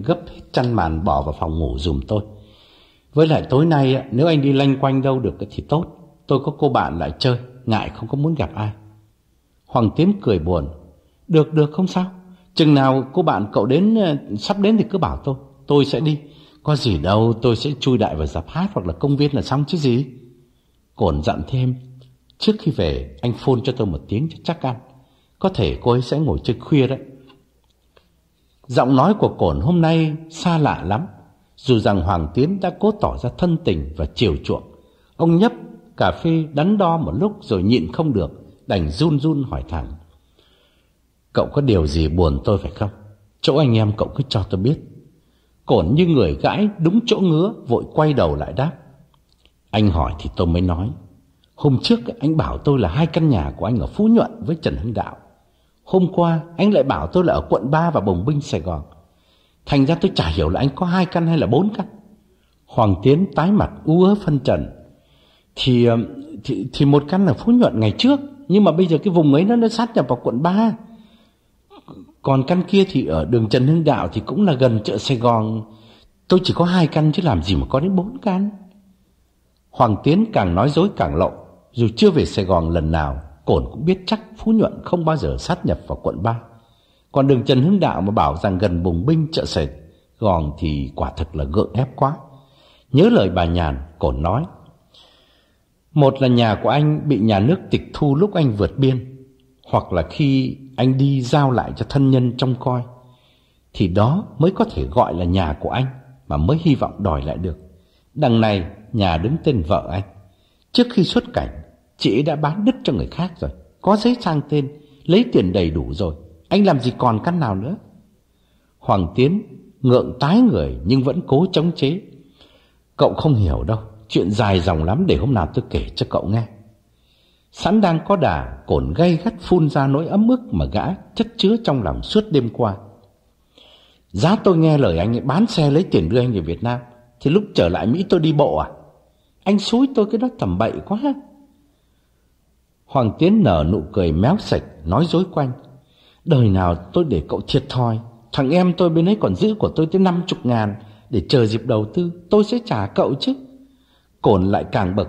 gấp hết chăn màn bỏ vào phòng ngủ dùm tôi. Với lại tối nay nếu anh đi lanh quanh đâu được thì tốt. Tôi có cô bạn lại chơi, ngại không có muốn gặp ai. Hoàng Tiến cười buồn. Được, được không sao. Chừng nào cô bạn cậu đến ờ, sắp đến thì cứ bảo tôi. Tôi sẽ đi. Có gì đâu tôi sẽ chui đại vào dạp hát hoặc là công viên là xong chứ gì. Cổn dặn thêm. Trước khi về anh phone cho tôi một tiếng cho chắc ăn. Có thể cô ấy sẽ ngồi chơi khuya đấy. Giọng nói của Cổn hôm nay xa lạ lắm, dù rằng Hoàng Tiến đã cố tỏ ra thân tình và chiều chuộng. Ông nhấp cà phê đắn đo một lúc rồi nhịn không được, đành run run hỏi thẳng. Cậu có điều gì buồn tôi phải không? Chỗ anh em cậu cứ cho tôi biết. Cổn như người gãi đúng chỗ ngứa, vội quay đầu lại đáp. Anh hỏi thì tôi mới nói. Hôm trước anh bảo tôi là hai căn nhà của anh ở Phú Nhuận với Trần Hưng Đạo. Hôm qua anh lại bảo tôi là ở quận 3 và Bồng Binh Sài Gòn. Thành ra tôi chả hiểu là anh có hai căn hay là bốn căn. Hoàng Tiến tái mặt u ớ phân trần. Thì, ờ, thì thì một căn là Phú Nhuận ngày trước Nhưng mà bây giờ cái vùng ấy nó nó sát nhập vào quận 3 Còn căn kia thì ở đường Trần Hưng Đạo Thì cũng là gần chợ Sài Gòn. Tôi chỉ có hai căn chứ làm gì mà có đến bốn căn. Hoàng Tiến càng nói dối càng lộ Dù chưa về Sài Gòn lần nào Cổn cũng biết chắc Phú Nhuận không bao giờ sát nhập vào quận 3. Còn đường Trần Hưng Đạo mà bảo rằng gần bùng binh chợ sệt gòn thì quả thực là gượng ép quá. Nhớ lời bà Nhàn, Cổn nói. Một là nhà của anh bị nhà nước tịch thu lúc anh vượt biên, hoặc là khi anh đi giao lại cho thân nhân trông coi, thì đó mới có thể gọi là nhà của anh mà mới hy vọng đòi lại được. Đằng này, nhà đứng tên vợ anh. Trước khi xuất cảnh, Chị ấy đã bán đứt cho người khác rồi. Có giấy sang tên, Lấy tiền đầy đủ rồi. Anh làm gì còn căn nào nữa? Hoàng Tiến ngượng tái người Nhưng vẫn cố chống chế. Cậu không hiểu đâu, Chuyện dài dòng lắm để hôm nào tôi kể cho cậu nghe. Sẵn đang có đà, Cổn gây gắt phun ra nỗi ấm ức Mà gã chất chứa trong lòng suốt đêm qua. Giá tôi nghe lời anh ấy bán xe lấy tiền đưa anh về Việt Nam, Thì lúc trở lại Mỹ tôi đi bộ à? Anh xúi tôi cái đó tầm bậy quá. Hoàng Tiến nở nụ cười méo sạch, nói dối quanh. Đời nào tôi để cậu thiệt thòi, thằng em tôi bên ấy còn giữ của tôi tới năm chục ngàn, để chờ dịp đầu tư, tôi sẽ trả cậu chứ. Cổn lại càng bực,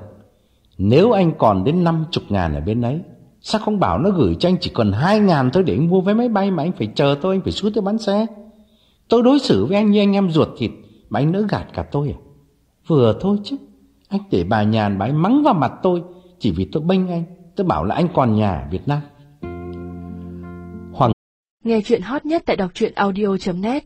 nếu anh còn đến năm chục ngàn ở bên ấy, sao không bảo nó gửi cho anh chỉ còn hai ngàn thôi để anh mua vé máy bay mà anh phải chờ tôi, anh phải xuống tới bán xe. Tôi đối xử với anh như anh em ruột thịt, mà anh nỡ gạt cả tôi à? Vừa thôi chứ, anh để bà nhàn bà ấy mắng vào mặt tôi, chỉ vì tôi bênh anh Tôi bảo là anh còn nhà ở Việt Nam. Hoàng Nghe chuyện hot nhất tại đọc truyện audio.net